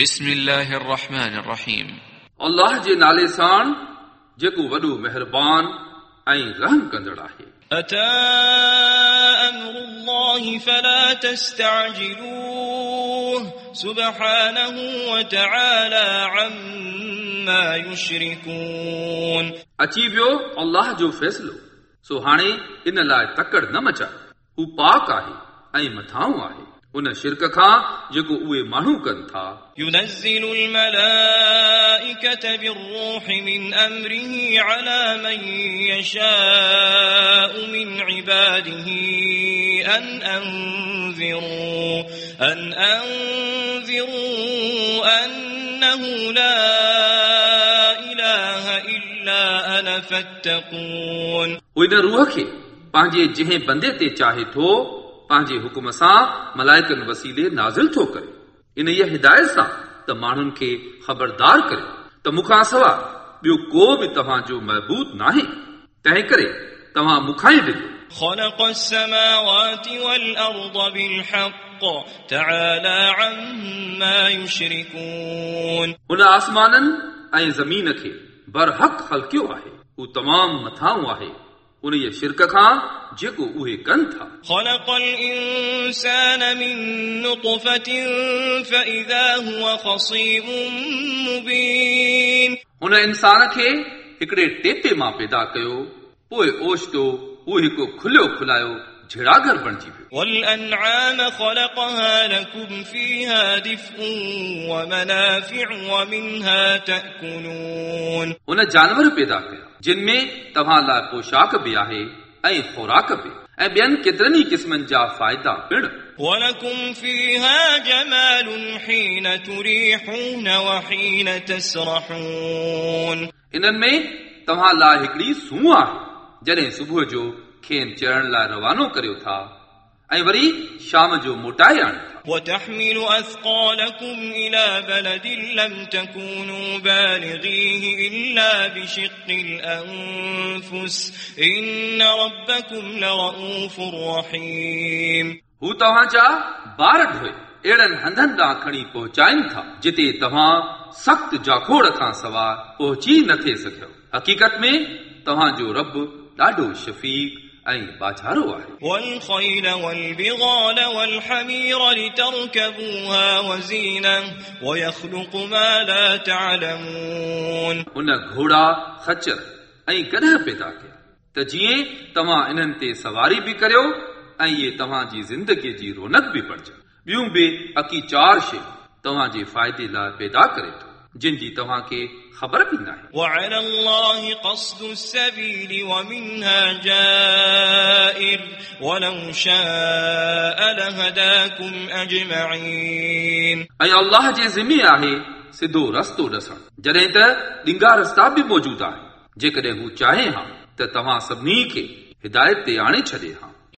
بسم الله الرحمن الرحيم الله جي نالي سان جيڪو وڏو مهربان ۽ رحم ڪندڙ آهي اتى أمر الله فلا تستعجلوه سبحانه وتعالى عما يشركون اچي ويو الله جو فيصلو سو هاڻي ان لاءِ تڪڙ نه مچا هو پاڪ آهي ۽ مٿاؤں آهي उन शिरक खां जेको उहे माण्हू कनि था ينزل الملائكة بالروح من أمره على من يشاء من عباده أن أنذروا أن أنذروا أنه لا إله إلا أنا فاتقون हू इन रूह खे पंहिंजे जंहिं बंदे ते चाहे थो पंहिंजे हुकुम सां मलाइकनि वसीले नाज़िल थो करे इन इहा हिदायत सां त माण्हुनि खे ख़बरदार करे त मूंखां सवाइ ॿियो को बि तव्हांजो महबूद नाहे तंहिं करे तव्हां मूंखां ई ॾिजो خلق السماوات والأرض بالحق تعالى عما يشركون हुन आसमाननि ऐं ज़मीन खे बरहक हल्कियो आहे हू तमामु मथाऊं आहे उन जे शिरक खां जेको उहे कनि था خلق الإنسان من نطفة فإذا هو خصيم مبين हुन इंसान खे हिकिड़े टेपे मां पैदा कयो पोइ ओचितो उहो हिकु खुलियो खुलायो झिड़ाघर बणिजी वियो والأنعام خلقها لكم فيها دفء ومنافع ومنها تأكلون हुन जानवर पैदा कया जिन में तव्हां लाइ पोशाक बि आहे ऐं खुराक बि ऐं ॿियनि केतिरनि ई क़िस्मनि जा फ़ाइदा पिणु ولكم فيها جمال حين تريحون وحين تسرحون इन्हनि में तव्हां लाइ हिकिड़ी सूंहं आहे जॾहिं सुबुह जो खेनि चरण लाइ रवानो करियो था ऐं वरी शाम जो मोटाए आणियो था وتحمل أثقالكم إلى بلد لم تكونوا بالغيه إلا بشق الأنفس إن ربكم لرؤوف رحيم हू तव्हांजा ॿार ढोए अहिड़नि हंधनि ॾांहुं खणी पहुचाइनि था जिते तव्हां सख़्त जाखोड़ खां सवाइ पहुची नथे सघियो हक़ीक़त में तव्हांजो रब ॾाढो शफ़ीक ऐं बाझारो आहे والخيل والبغال والحمير لتركبوها وزينة ويخلق ما لا تعلمون हुन घोड़ा खच्चर ऐं गॾह पैदा कया त जीअं तव्हां इन्हनि ते सवारी बि करियो ऐं इहे तव्हांजी ज़िंदगीअ जी रौनक बि बणिजनि ॿियूं बि अकी चार शयूं तव्हांजे फ़ाइदे लाइ पैदा करे थो जिन जी तव्हांखे ख़बर बि नाहे وعلى الله قصد السبيل ومنها جائر ولو شاء لهداكم أجمعين ऐं अल्लाह जे ज़िमे आहे सिधो रस्तो ॾसणु जॾहिं त ॾिंगा रस्ता बि मौजूदु आहे जेकॾहिं हू चाहे हा त तव्हां सभिनी खे हिदायत ते आणे छॾे हा